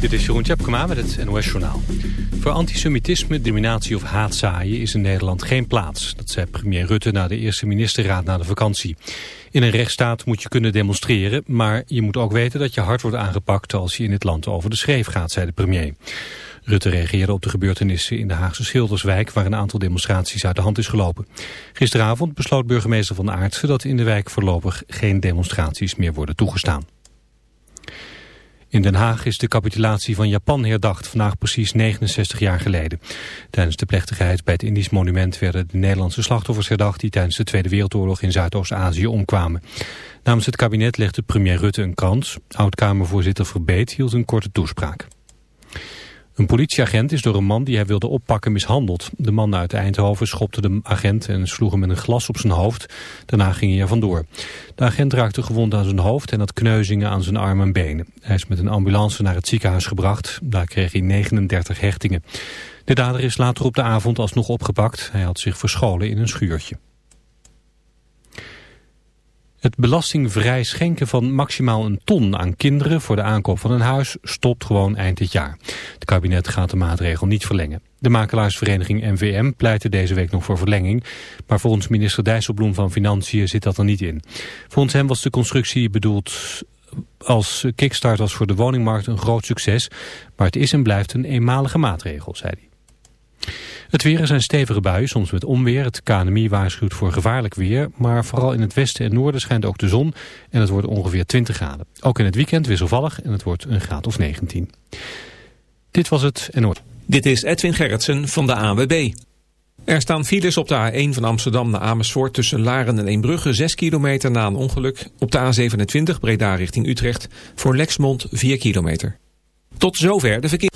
Dit is Jeroen Tjepkema met het NOS Journaal. Voor antisemitisme, discriminatie of haatzaaien is in Nederland geen plaats. Dat zei premier Rutte na de eerste ministerraad na de vakantie. In een rechtsstaat moet je kunnen demonstreren... maar je moet ook weten dat je hard wordt aangepakt... als je in het land over de schreef gaat, zei de premier. Rutte reageerde op de gebeurtenissen in de Haagse Schilderswijk... waar een aantal demonstraties uit de hand is gelopen. Gisteravond besloot burgemeester Van Aartsen... dat in de wijk voorlopig geen demonstraties meer worden toegestaan. In Den Haag is de capitulatie van Japan herdacht, vandaag precies 69 jaar geleden. Tijdens de plechtigheid bij het Indisch monument werden de Nederlandse slachtoffers herdacht die tijdens de Tweede Wereldoorlog in Zuidoost-Azië omkwamen. Namens het kabinet legde premier Rutte een krans. Oud-Kamervoorzitter Verbeet hield een korte toespraak. Een politieagent is door een man die hij wilde oppakken mishandeld. De man uit Eindhoven schopte de agent en sloeg hem met een glas op zijn hoofd. Daarna ging hij er vandoor. De agent raakte gewond aan zijn hoofd en had kneuzingen aan zijn armen en benen. Hij is met een ambulance naar het ziekenhuis gebracht. Daar kreeg hij 39 hechtingen. De dader is later op de avond alsnog opgepakt. Hij had zich verscholen in een schuurtje. Het belastingvrij schenken van maximaal een ton aan kinderen voor de aankoop van een huis stopt gewoon eind dit jaar. Het kabinet gaat de maatregel niet verlengen. De makelaarsvereniging NVM pleitte deze week nog voor verlenging, maar volgens minister Dijsselbloem van Financiën zit dat er niet in. Volgens hem was de constructie bedoeld als kickstart voor de woningmarkt een groot succes, maar het is en blijft een eenmalige maatregel, zei hij. Het weer zijn stevige buien, soms met onweer. Het KNMI waarschuwt voor gevaarlijk weer. Maar vooral in het westen en noorden schijnt ook de zon. En het wordt ongeveer 20 graden. Ook in het weekend wisselvallig en het wordt een graad of 19. Dit was het en noord. Dit is Edwin Gerritsen van de AWB. Er staan files op de A1 van Amsterdam naar Amersfoort tussen Laren en Eembrugge 6 kilometer na een ongeluk. Op de A27 Breda richting Utrecht voor Lexmond 4 kilometer. Tot zover de verkeer.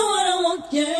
don't want, yeah.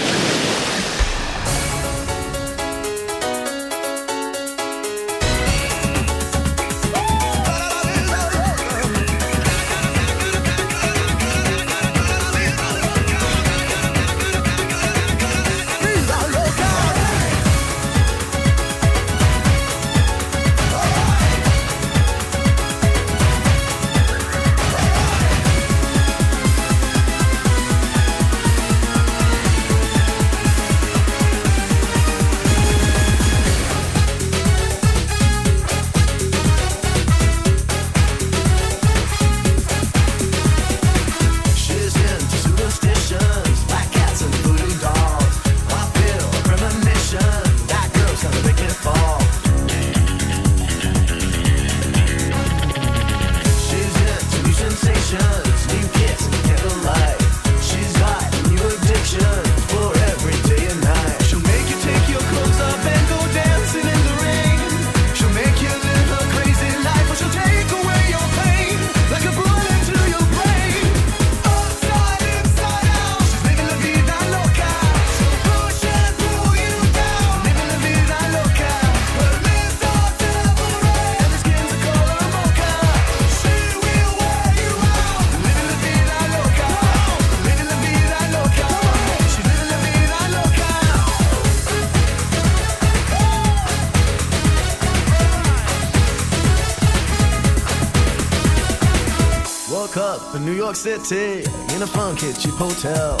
lunatic in a funky cheap hotel.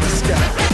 The sky.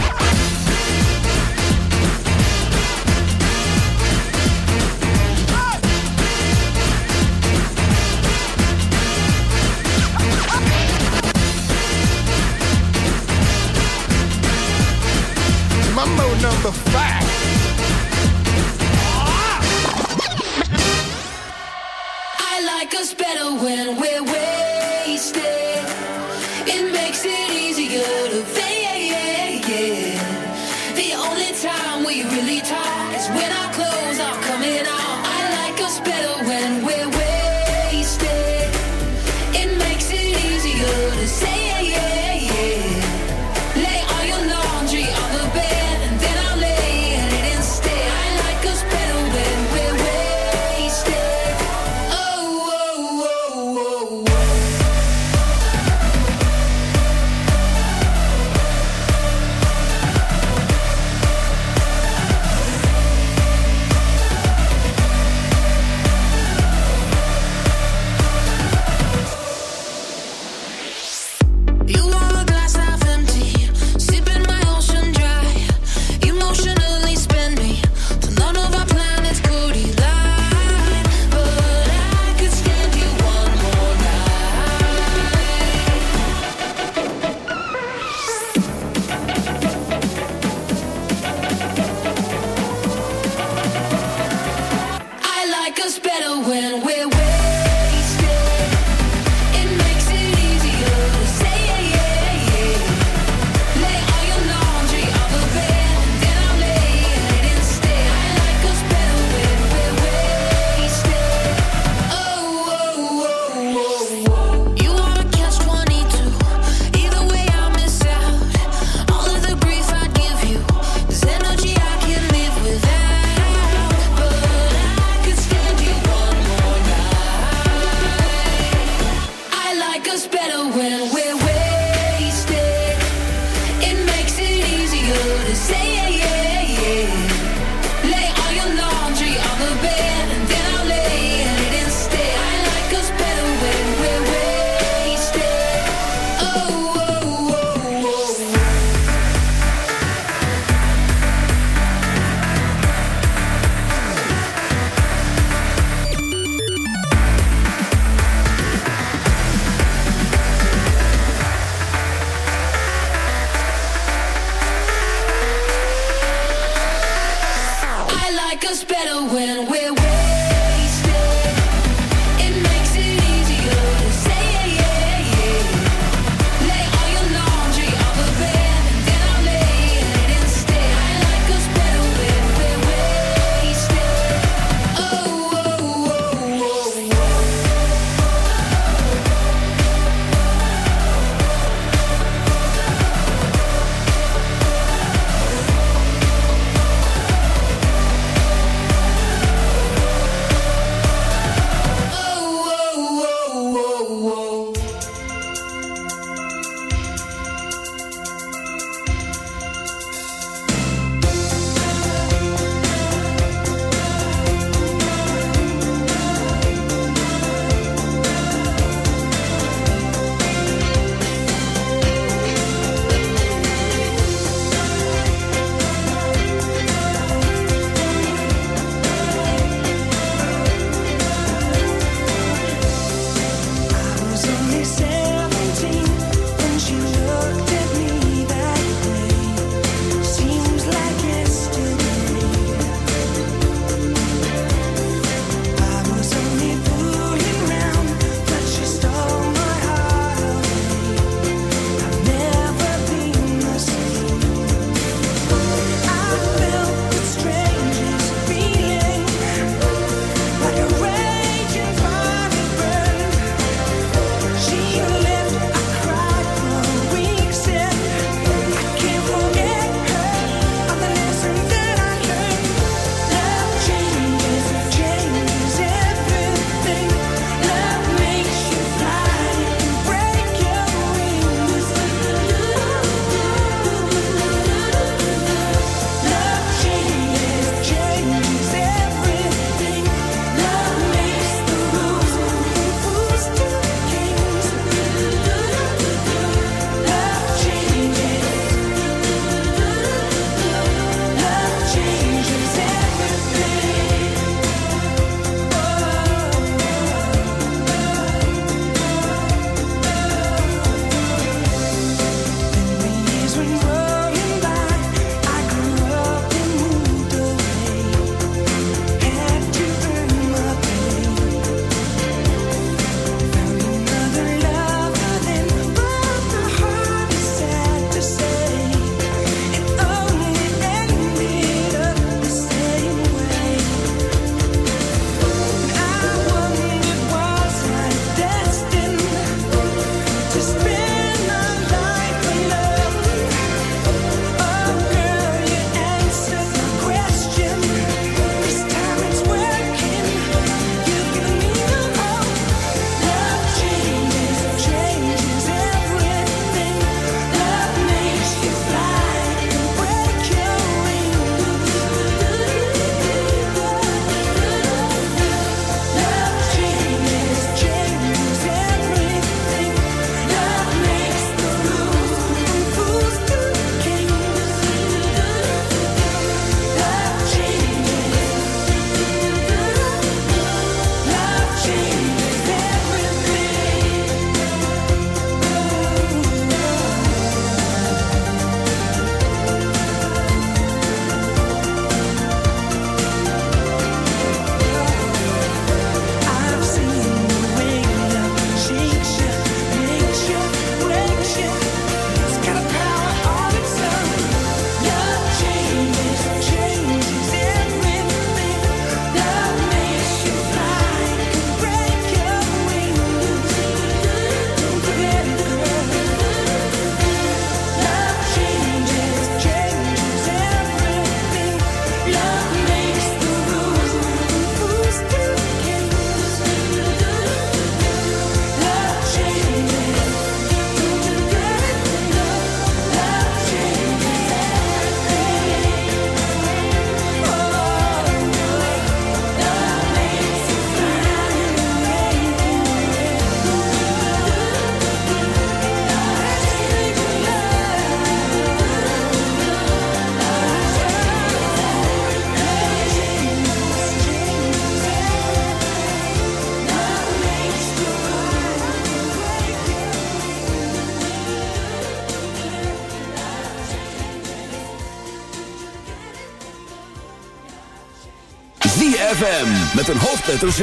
ZFM met een hoofdletter Z.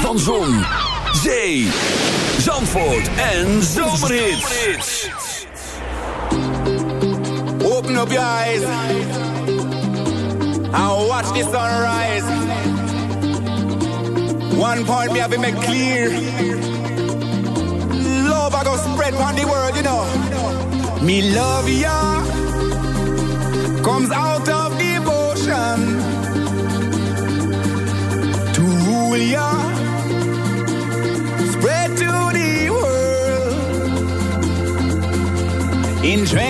Van Zon, Zee, Zandvoort en Zomerhits. Open up your eyes. And watch the sunrise. One point me have been made clear. Love I go spread on the world, you know. Me love ya comes out of devotion. we are. Spread to the world in trends.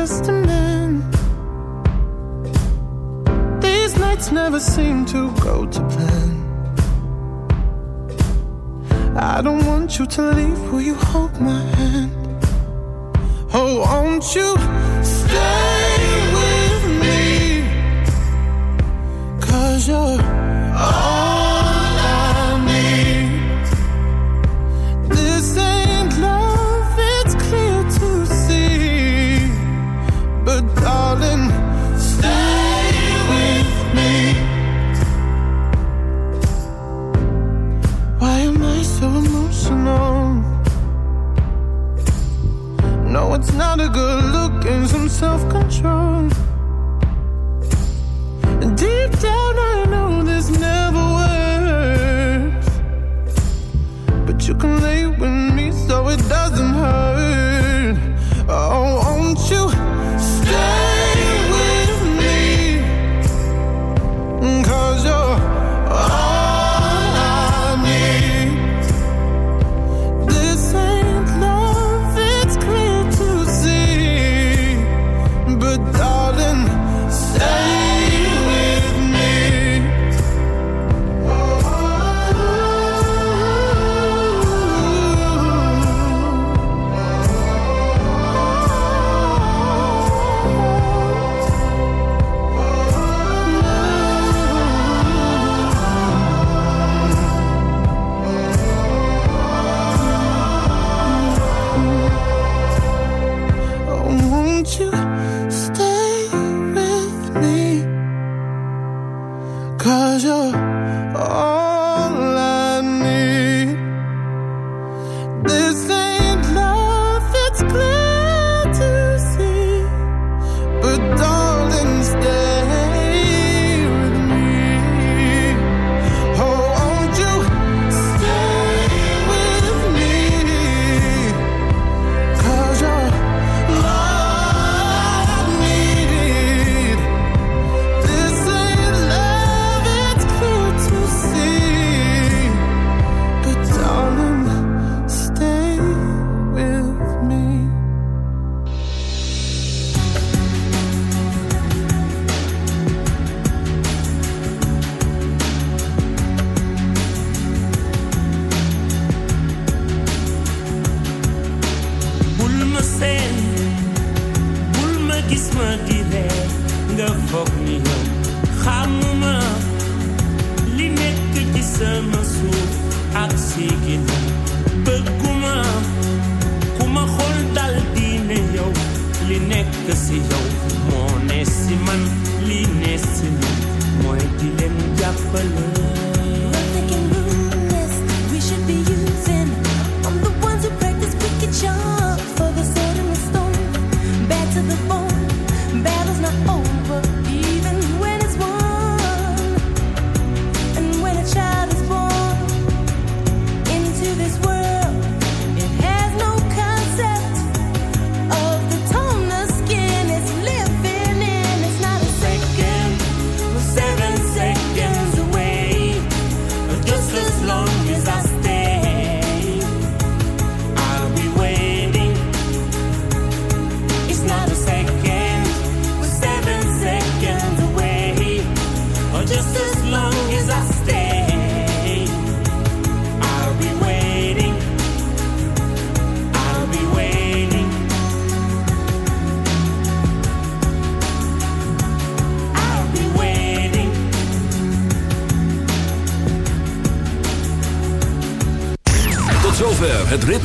just a What's not a good look and some self-control.